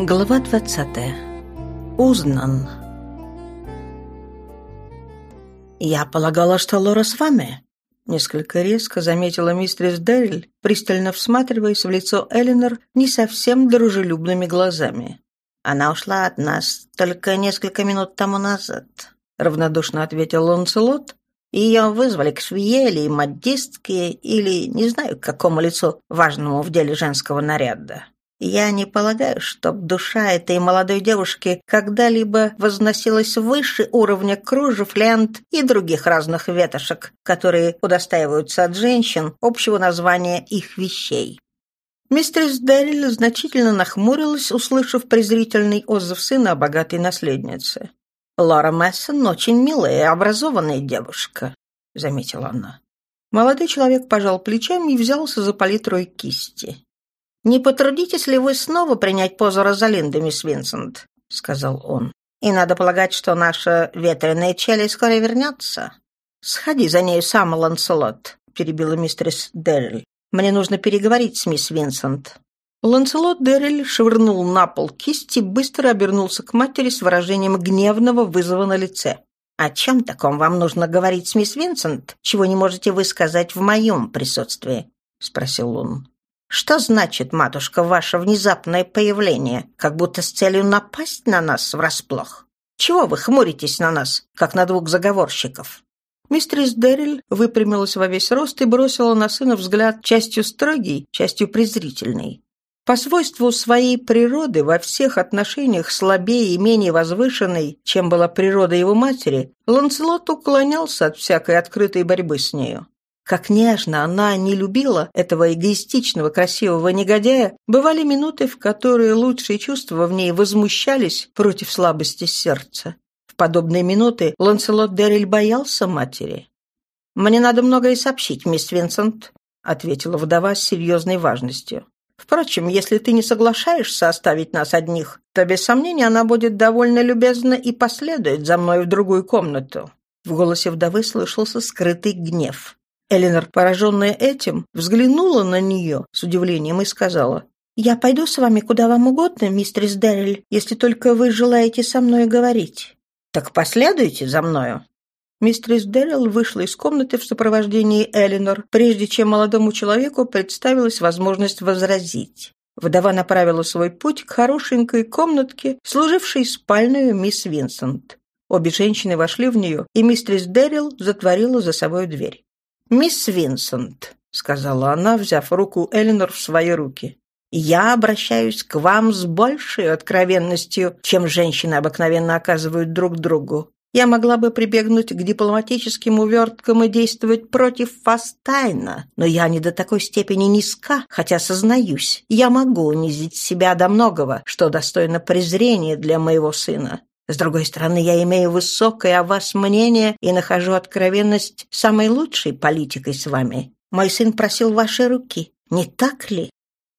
Глава 20. Узнан. «Я полагала, что Лора с вами?» Несколько резко заметила мистерис Дэриль, пристально всматриваясь в лицо Эллинор не совсем дружелюбными глазами. «Она ушла от нас только несколько минут тому назад», — равнодушно ответил Ланселот. «Ее вызвали к швее или модистке, или не знаю, к какому лицу важному в деле женского наряда. Я не полагаю, чтоб душа этой молодой девушки когда-либо возносилась выше уровня кружев, лент и других разных ветошек, которые удостаиваются от женщин общего названия их вещей. Мистерис Дэрриль значительно нахмурилась, услышав презрительный отзыв сына о богатой наследнице. «Лора Мессон очень милая и образованная девушка», — заметила она. Молодой человек пожал плечами и взялся за палитрой кисти. «Не потрудитесь ли вы снова принять позу Розалинды, мисс Винсент?» — сказал он. «И надо полагать, что наша ветреная челюсть скоро вернется». «Сходи за нею сам, Ланселот», — перебила мистерис Дерриль. «Мне нужно переговорить с мисс Винсент». Ланселот Дерриль швырнул на пол кисть и быстро обернулся к матери с выражением гневного вызова на лице. «О чем таком вам нужно говорить с мисс Винсент, чего не можете вы сказать в моем присутствии?» — спросил он. Что значит, матушка, ваше внезапное появление, как будто с целью напасть на нас врасплох? Чего вы хмуритесь на нас, как на двух заговорщиков?» Мистерис Дерриль выпрямилась во весь рост и бросила на сына взгляд частью строгий, частью презрительный. По свойству своей природы во всех отношениях слабее и менее возвышенной, чем была природа его матери, Ланселот уклонялся от всякой открытой борьбы с нею. Как нежно она не любила этого эгоистичного красивого негодяя, бывали минуты, в которые лучшие чувства в ней возмущались против слабости сердца. В подобные минуты Ланселот Дерриль боялся матери. «Мне надо многое сообщить, мисс Винсент», — ответила вдова с серьезной важностью. «Впрочем, если ты не соглашаешься оставить нас одних, то, без сомнения, она будет довольно любезна и последует за мной в другую комнату». В голосе вдовы слышался скрытый гнев. Эленор, пораженная этим, взглянула на нее с удивлением и сказала, «Я пойду с вами куда вам угодно, мистерис Дэррель, если только вы желаете со мной говорить». «Так последуйте за мною». Мистерис Дэррелл вышла из комнаты в сопровождении Эленор, прежде чем молодому человеку представилась возможность возразить. Вдова направила свой путь к хорошенькой комнатке, служившей спальною мисс Винсент. Обе женщины вошли в нее, и мистерис Дэррилл затворила за собой дверь. «Мисс Винсент», — сказала она, взяв руку Эленор в свои руки, «я обращаюсь к вам с большей откровенностью, чем женщины обыкновенно оказывают друг другу. Я могла бы прибегнуть к дипломатическим уверткам и действовать против вас тайно, но я не до такой степени низка, хотя сознаюсь, я могу унизить себя до многого, что достойно презрения для моего сына. С другой стороны, я имею высокое о вас мнение и нахожу откровенность самой лучшей политикой с вами. Мой сын просил вашей руки, не так ли?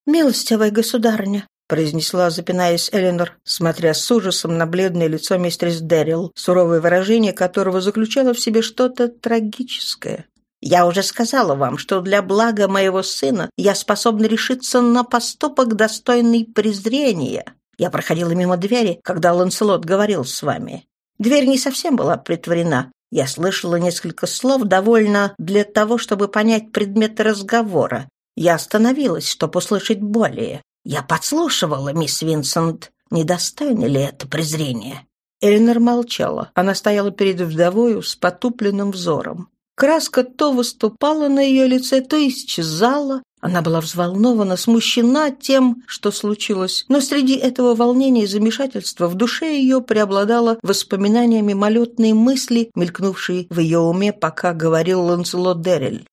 «Милостивая государня», — произнесла, запинаясь Эленор, смотря с ужасом на бледное лицо мистерис Дэрил, суровое выражение которого заключало в себе что-то трагическое. «Я уже сказала вам, что для блага моего сына я способна решиться на поступок, достойный презрения. Я проходила мимо двери, когда Ланселот говорил с вами. Дверь не совсем была притворена. Я слышала несколько слов довольно для того, чтобы понять предмет разговора. Я остановилась, чтобы услышать более. Я подслушивала, мисс Винсент. Недостойно ли это презрение?» Эльнер молчала. Она стояла перед вдовою с потупленным взором. Краска то выступала на ее лице, то исчезала, она была взволнована, смущена тем, что случилось, но среди этого волнения и замешательства в душе ее преобладало воспоминания мимолетные мысли, мелькнувшие в ее уме, пока говорил Ланселот Деррель.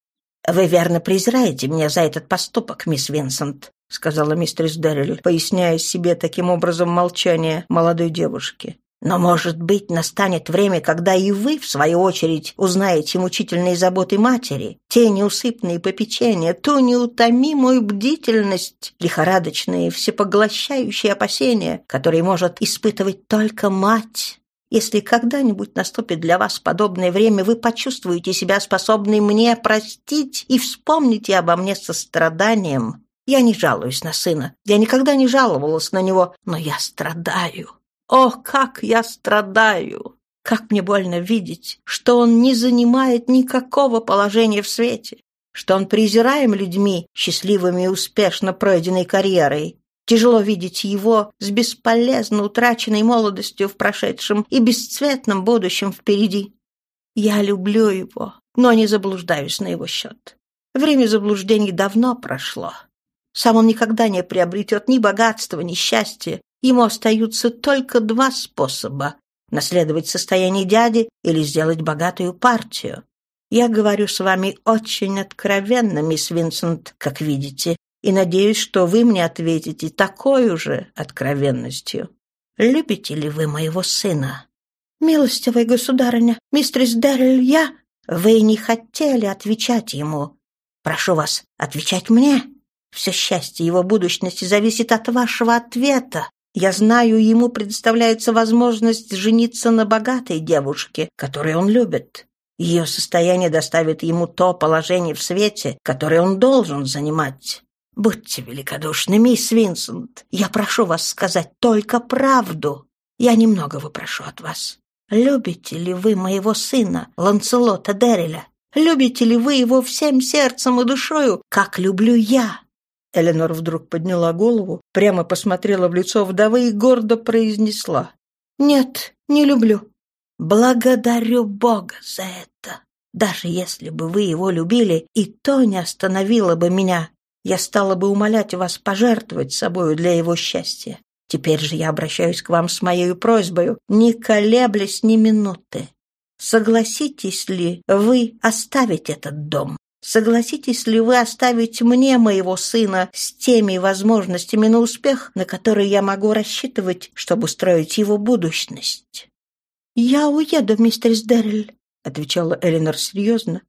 «Вы верно презираете меня за этот поступок, мисс Винсент», сказала мистерис Деррель, поясняя себе таким образом молчание молодой девушки. Но, может быть, настанет время, когда и вы, в свою очередь, узнаете мучительные заботы матери, те неусыпные попечения, ту неутомимую бдительность, лихорадочные, всепоглощающие опасения, которые может испытывать только мать. Если когда-нибудь наступит для вас подобное время, вы почувствуете себя способной мне простить и вспомните обо мне со страданием. Я не жалуюсь на сына. Я никогда не жаловалась на него, но я страдаю. Ох, как я страдаю! Как мне больно видеть, что он не занимает никакого положения в свете, что он презираем людьми, счастливыми и успешно пройденной карьерой. Тяжело видеть его с бесполезно утраченной молодостью в прошедшем и бесцветном будущем впереди. Я люблю его, но не заблуждаюсь на его счет. Время заблуждений давно прошло. Сам он никогда не приобретет ни богатства, ни счастья. Ему остаются только два способа — наследовать состояние дяди или сделать богатую партию. Я говорю с вами очень откровенно, мисс Винсент, как видите, и надеюсь, что вы мне ответите такой же откровенностью. Любите ли вы моего сына? Милостивая государыня, мистерис Деррель, я... Вы не хотели отвечать ему. Прошу вас отвечать мне. Все счастье его будущности зависит от вашего ответа. Я знаю, ему предоставляется возможность жениться на богатой девушке, которую он любит. Ее состояние доставит ему то положение в свете, которое он должен занимать. Будьте великодушны, мисс Винсент. Я прошу вас сказать только правду. Я немного выпрошу от вас. Любите ли вы моего сына, Ланцелота Дерриля? Любите ли вы его всем сердцем и душою, как люблю я?» Эленор вдруг подняла голову, прямо посмотрела в лицо вдовы и гордо произнесла. «Нет, не люблю. Благодарю Бога за это. Даже если бы вы его любили, и то не остановило бы меня. Я стала бы умолять вас пожертвовать собою для его счастья. Теперь же я обращаюсь к вам с моей просьбой, не колеблясь ни минуты. Согласитесь ли вы оставить этот дом? Согласитесь ли вы оставить мне моего сына с теми возможностями на успех, на которые я могу рассчитывать, чтобы устроить его будущность? «Я уеду, мистер Сдерль», — отвечала Элинор серьезно.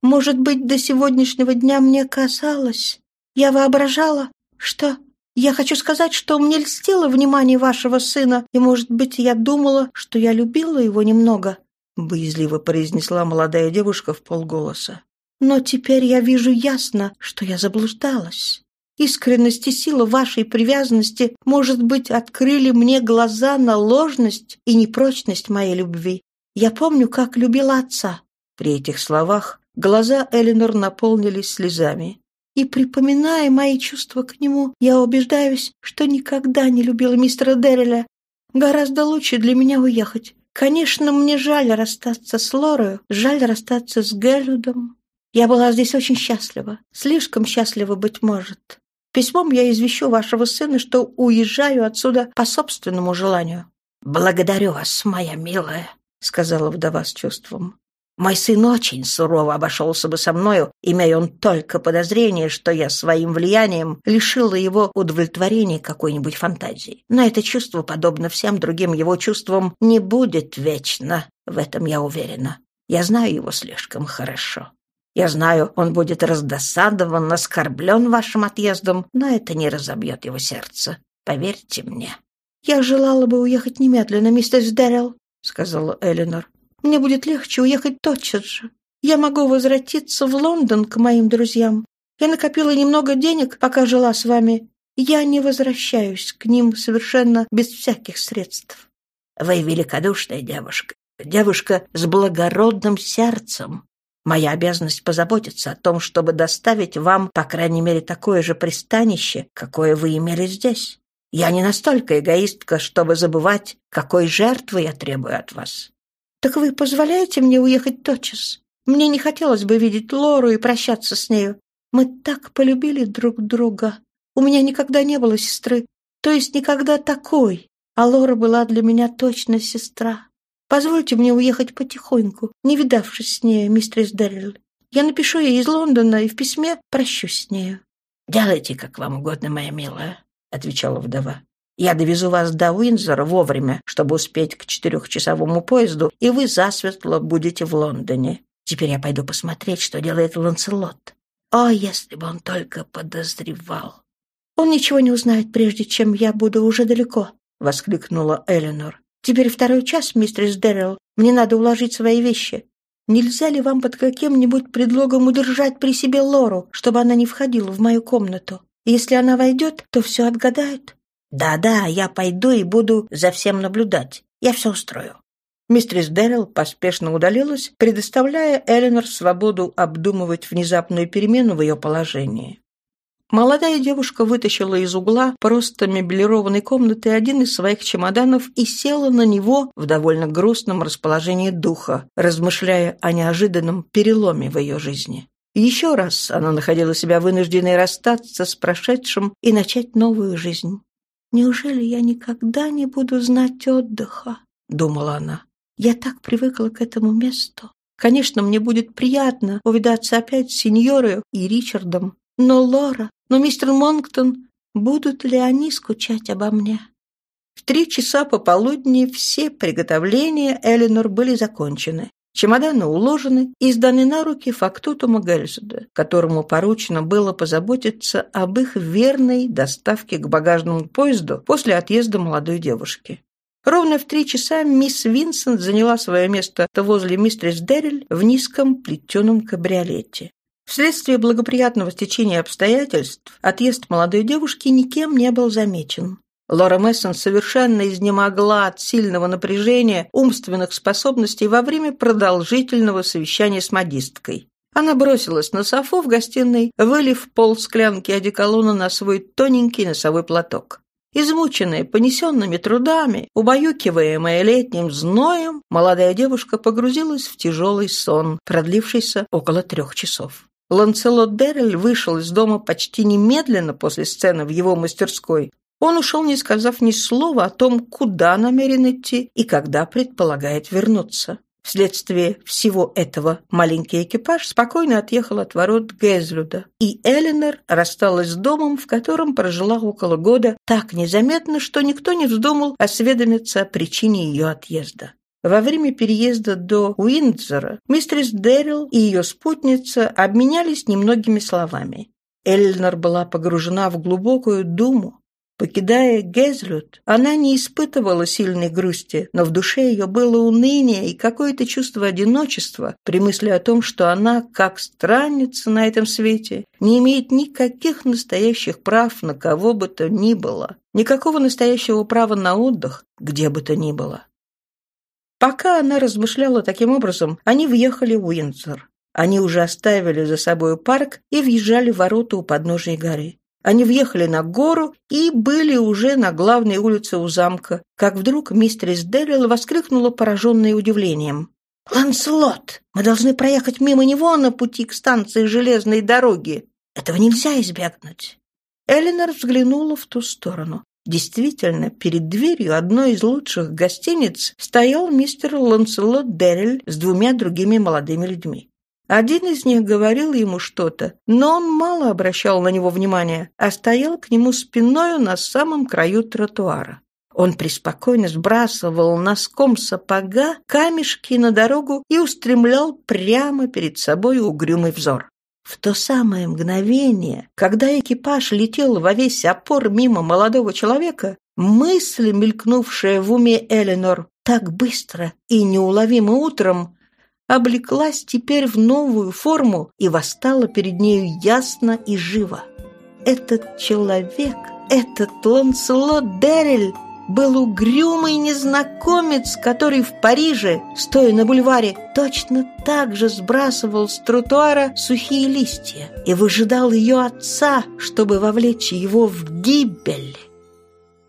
«Может быть, до сегодняшнего дня мне казалось. Я воображала, что я хочу сказать, что мне льстило внимание вашего сына, и, может быть, я думала, что я любила его немного», — боязливо произнесла молодая девушка в полголоса. «Но теперь я вижу ясно, что я заблуждалась. Искренность и сила вашей привязанности, может быть, открыли мне глаза на ложность и непрочность моей любви. Я помню, как любила отца». При этих словах глаза Эленор наполнились слезами. И, припоминая мои чувства к нему, я убеждаюсь, что никогда не любила мистера Дерриля. Гораздо лучше для меня уехать. Конечно, мне жаль расстаться с Лорою, жаль расстаться с Гелюдом. Я была здесь очень счастлива, слишком счастлива, быть может. Письмом я извещу вашего сына, что уезжаю отсюда по собственному желанию». «Благодарю вас, моя милая», — сказала вдова с чувством. Мой сын очень сурово обошелся бы со мною, имея он только подозрение, что я своим влиянием лишила его удовлетворения какой-нибудь фантазии. Но это чувство, подобно всем другим его чувствам, не будет вечно. В этом я уверена. Я знаю его слишком хорошо. Я знаю, он будет раздосадован, оскорблен вашим отъездом, но это не разобьет его сердце. Поверьте мне. «Я желала бы уехать немедленно, мистер Дэрил», — сказала Элинор. Мне будет легче уехать тотчас же. Я могу возвратиться в Лондон к моим друзьям. Я накопила немного денег, пока жила с вами. Я не возвращаюсь к ним совершенно без всяких средств. Вы великодушная девушка, девушка с благородным сердцем. Моя обязанность позаботиться о том, чтобы доставить вам, по крайней мере, такое же пристанище, какое вы имели здесь. Я не настолько эгоистка, чтобы забывать, какой жертвы я требую от вас. «Так вы позволяете мне уехать тотчас? Мне не хотелось бы видеть Лору и прощаться с нею. Мы так полюбили друг друга. У меня никогда не было сестры, то есть никогда такой, а Лора была для меня точно сестра. Позвольте мне уехать потихоньку, не видавшись с ней, мистерис Деррилл. Я напишу ей из Лондона и в письме прощусь с нею». «Делайте, как вам угодно, моя милая», — отвечала вдова. Я довезу вас до Уинзора вовремя, чтобы успеть к четырехчасовому поезду, и вы засветло будете в Лондоне. Теперь я пойду посмотреть, что делает Ланселот. О, если бы он только подозревал!» «Он ничего не узнает, прежде чем я буду уже далеко», — воскликнула Эленор. «Теперь второй час, мистерс Дэрилл. Мне надо уложить свои вещи. Нельзя ли вам под каким-нибудь предлогом удержать при себе Лору, чтобы она не входила в мою комнату? Если она войдет, то все отгадает. Да-да, я пойду и буду за всем наблюдать. Я все устрою. Мистерис Дэрил поспешно удалилась, предоставляя Эленор свободу обдумывать внезапную перемену в ее положении. Молодая девушка вытащила из угла просто меблированной комнаты один из своих чемоданов и села на него в довольно грустном расположении духа, размышляя о неожиданном переломе в ее жизни. Еще раз она находила себя вынужденной расстаться с прошедшим и начать новую жизнь. «Неужели я никогда не буду знать отдыха?» — думала она. «Я так привыкла к этому месту. Конечно, мне будет приятно увидаться опять с сеньорой и Ричардом, но Лора, но мистер Монктон, будут ли они скучать обо мне?» В три часа пополудни все приготовления Эленор были закончены. Чемоданы уложены и сданы на руки фактутуму Гельзеда, которому поручено было позаботиться об их верной доставке к багажному поезду после отъезда молодой девушки. Ровно в три часа мисс Винсент заняла свое место возле мистерс Дерриль в низком плетеном кабриолете. Вследствие благоприятного стечения обстоятельств отъезд молодой девушки никем не был замечен. Лора Мессон совершенно изнемогла от сильного напряжения умственных способностей во время продолжительного совещания с модисткой. Она бросилась на софу в гостиной, вылив пол склянки одеколона на свой тоненький носовой платок. Измученная понесенными трудами, убаюкиваемая летним зноем, молодая девушка погрузилась в тяжелый сон, продлившийся около трех часов. Ланцелот Деррель вышел из дома почти немедленно после сцены в его мастерской, он ушел, не сказав ни слова о том, куда намерен идти и когда предполагает вернуться. Вследствие всего этого маленький экипаж спокойно отъехал от ворот Гезлюда, и Эленор рассталась с домом, в котором прожила около года, так незаметно, что никто не вздумал осведомиться о причине ее отъезда. Во время переезда до Уиндзора мистерис Дэрил и ее спутница обменялись немногими словами. Эленор была погружена в глубокую думу, Покидая Гезлют, она не испытывала сильной грусти, но в душе ее было уныние и какое-то чувство одиночества при мысли о том, что она, как странница на этом свете, не имеет никаких настоящих прав на кого бы то ни было, никакого настоящего права на отдых, где бы то ни было. Пока она размышляла таким образом, они въехали в Уинсор. Они уже оставили за собой парк и въезжали в ворота у подножия горы. Они въехали на гору и были уже на главной улице у замка, как вдруг мистерис Дэрил воскликнула, пораженная удивлением. «Ланселот, мы должны проехать мимо него на пути к станции железной дороги. Этого нельзя избегнуть». Эленор взглянула в ту сторону. Действительно, перед дверью одной из лучших гостиниц стоял мистер Ланселот Дэриль с двумя другими молодыми людьми. Один из них говорил ему что-то, но он мало обращал на него внимания, а стоял к нему спиною на самом краю тротуара. Он преспокойно сбрасывал носком сапога камешки на дорогу и устремлял прямо перед собой угрюмый взор. В то самое мгновение, когда экипаж летел во весь опор мимо молодого человека, мысль, мелькнувшая в уме Эленор так быстро и неуловимо утром, облеклась теперь в новую форму и восстала перед нею ясно и живо. Этот человек, этот Ланселот Деррель, был угрюмый незнакомец, который в Париже, стоя на бульваре, точно так же сбрасывал с тротуара сухие листья и выжидал ее отца, чтобы вовлечь его в гибель.